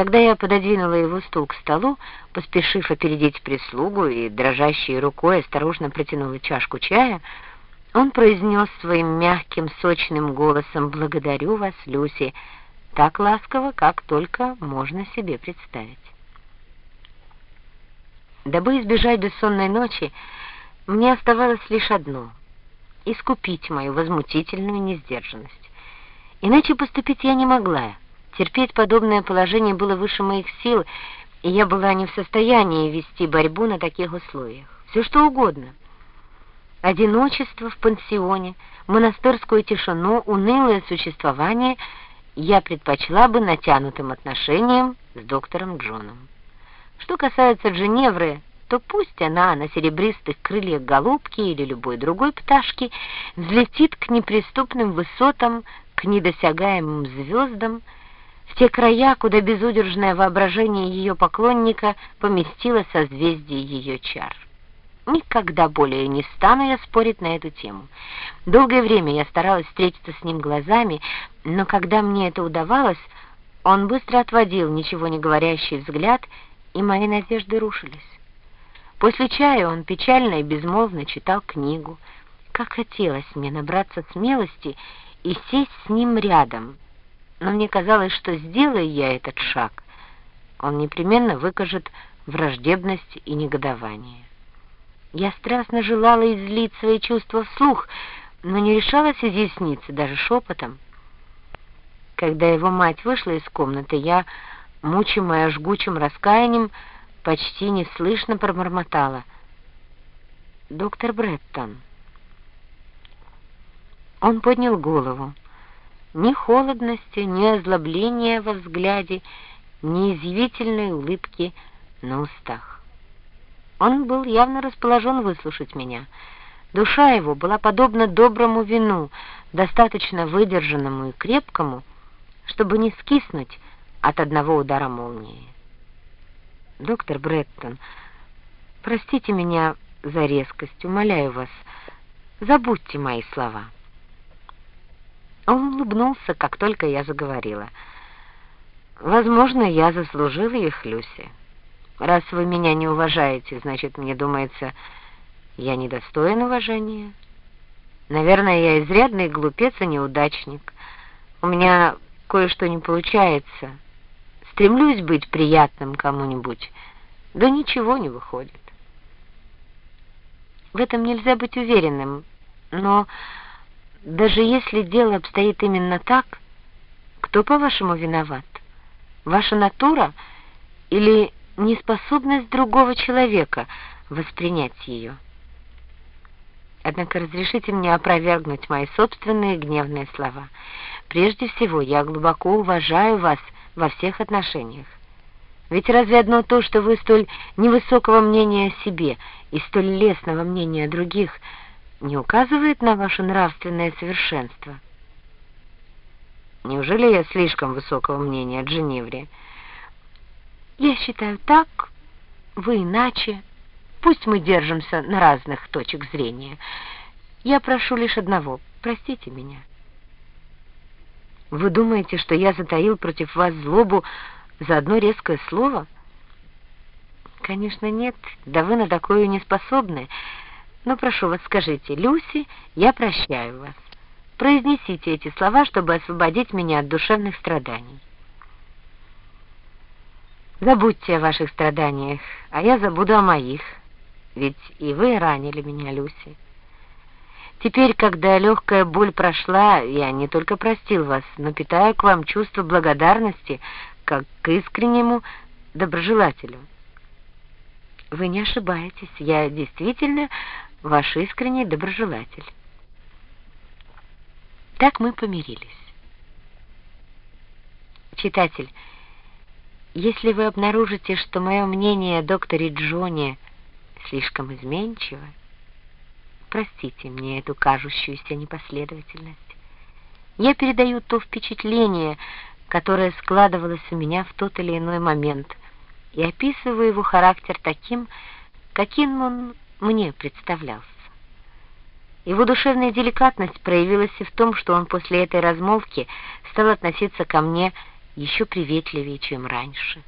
Когда я пододвинула его стул к столу, поспешив опередить прислугу и дрожащей рукой осторожно протянула чашку чая, он произнес своим мягким, сочным голосом «Благодарю вас, Люси», так ласково, как только можно себе представить. Дабы избежать бессонной ночи, мне оставалось лишь одно — искупить мою возмутительную несдержанность. Иначе поступить я не могла. Терпеть подобное положение было выше моих сил, и я была не в состоянии вести борьбу на таких условиях. Все что угодно. Одиночество в пансионе, монастырскую тишину, унылое существование я предпочла бы натянутым отношениям с доктором Джоном. Что касается Дженевры, то пусть она на серебристых крыльях голубки или любой другой пташки взлетит к неприступным высотам, к недосягаемым звездам, те края, куда безудержное воображение ее поклонника поместило созвездие ее чар. Никогда более не стану я спорить на эту тему. Долгое время я старалась встретиться с ним глазами, но когда мне это удавалось, он быстро отводил ничего не говорящий взгляд, и мои надежды рушились. После чая он печально и безмолвно читал книгу. Как хотелось мне набраться смелости и сесть с ним рядом, но мне казалось, что сделая я этот шаг, он непременно выкажет враждебность и негодование. Я страстно желала излить свои чувства вслух, но не решалась изъясниться даже шепотом. Когда его мать вышла из комнаты, я, мучимая жгучим раскаянием, почти неслышно промормотала. «Доктор Бреттон». Он поднял голову. Ни холодности, ни озлобления во взгляде, ни извивительной улыбки на устах. Он был явно расположен выслушать меня. Душа его была подобна доброму вину, достаточно выдержанному и крепкому, чтобы не скиснуть от одного удара молнии. «Доктор Бреттон, простите меня за резкость, умоляю вас, забудьте мои слова». Он улыбнулся, как только я заговорила. «Возможно, я заслужила их, Люси. Раз вы меня не уважаете, значит, мне думается, я недостоин уважения. Наверное, я изрядный глупец и неудачник. У меня кое-что не получается». Стремлюсь быть приятным кому-нибудь, да ничего не выходит. В этом нельзя быть уверенным, но даже если дело обстоит именно так, кто, по-вашему, виноват? Ваша натура или неспособность другого человека воспринять ее? Однако разрешите мне опровергнуть мои собственные гневные слова. Прежде всего, я глубоко уважаю вас, — во всех отношениях. Ведь разве одно то, что вы столь невысокого мнения о себе и столь лестного мнения о других, не указывает на ваше нравственное совершенство? Неужели я слишком высокого мнения о Дженевре? Я считаю так, вы иначе. Пусть мы держимся на разных точек зрения. Я прошу лишь одного — простите меня. Вы думаете, что я затаил против вас злобу за одно резкое слово? Конечно, нет, да вы на такое не способны. Но прошу вас, скажите, Люси, я прощаю вас. Произнесите эти слова, чтобы освободить меня от душевных страданий. Забудьте о ваших страданиях, а я забуду о моих, ведь и вы ранили меня, Люси. Теперь, когда легкая боль прошла, я не только простил вас, но питаю к вам чувство благодарности, как к искреннему доброжелателю. Вы не ошибаетесь, я действительно ваш искренний доброжелатель. Так мы помирились. Читатель, если вы обнаружите, что мое мнение о докторе Джоне слишком изменчиво, Простите мне эту кажущуюся непоследовательность. Я передаю то впечатление, которое складывалось у меня в тот или иной момент, и описываю его характер таким, каким он мне представлялся. Его душевная деликатность проявилась и в том, что он после этой размолвки стал относиться ко мне еще приветливее, чем раньше.